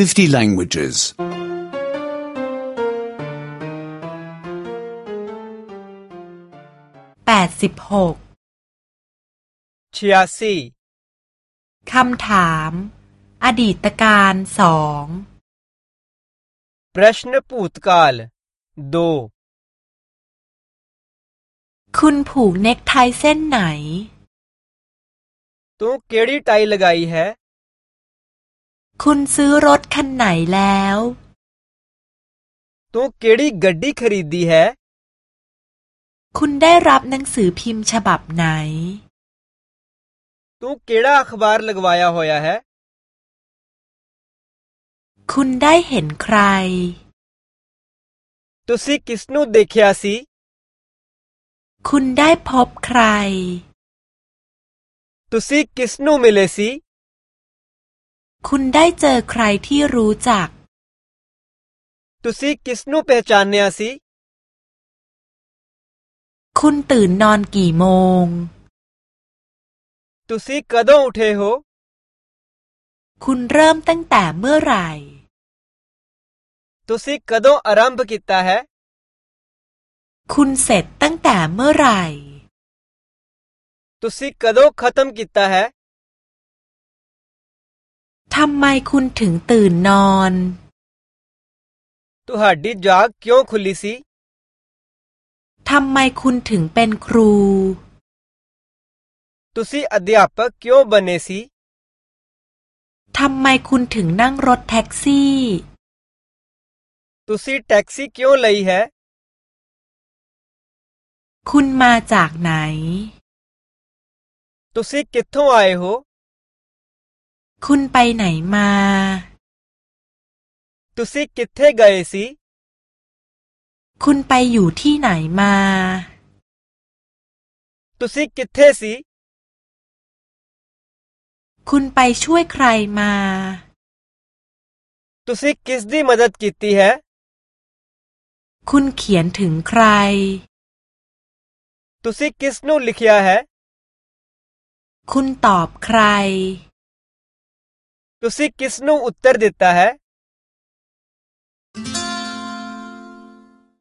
50 languages. 86เชียซีคำถาม อดีตการสอง प्रश्न पूतकाल दो คุณผูกเน็กไทเส้นไหน तू เกดีไทลกายเห है คุณซื้อรถคันไหนแล้วตัวเกดีกัดดีขริดดีแฮคุณได้รับหนังสือพิมพ์ ฉบับไหนตัวเกดาข่าวลักวายาฮอยาแฮคุณได้เห็นใครตุสิคิสนูเด็กยสีคุณได้พบใครตุสิคิสนูมิเลสีคุณได้เจอใครที่รู้จักตุสีกิสโนเปจานเนียสีคุณตื่นนอนกี่โมงตุซีกระโดงเทโฮ คุณเริ่มตั้งแต่เมื่อไหร่ตุสีกระโดงอารัม์กิตตาฮคุณเสร็จตั้งแต่เมื่อไหร่ตุสีกระโดงขัตมกิตตาฮทำไมคุณถึงตื่นนอนตัวฮัดดิจากคิโอคุลิซี ทำไมคุณถึงเป็นครู ตุซีอดีอาปักคิโอบันเนซี ทำไมคุณถึงนั่งรถแท็กซี่ ตุซีแท็กซี่คิโอเลยฮะคุณมาจากไหน ตุซีคิทโ้ไอัยโฮคุณไปไหนมาตุสิกิทเทไกซีคุณไปอยู่ที่ไหนมาตุสิกิทเทซีคุณไปช่วยใครมาตุสิกิสดีมาดัดกิตีิฮะคุณเขียนถึงใครตุสิกิสนูลิขยาฮะคุณตอบใคร ਤੁਸੀਂ ਕਿਸ ਨੂੰ ਉੱਤਰ ਦਿੱਤਾ ਹੈ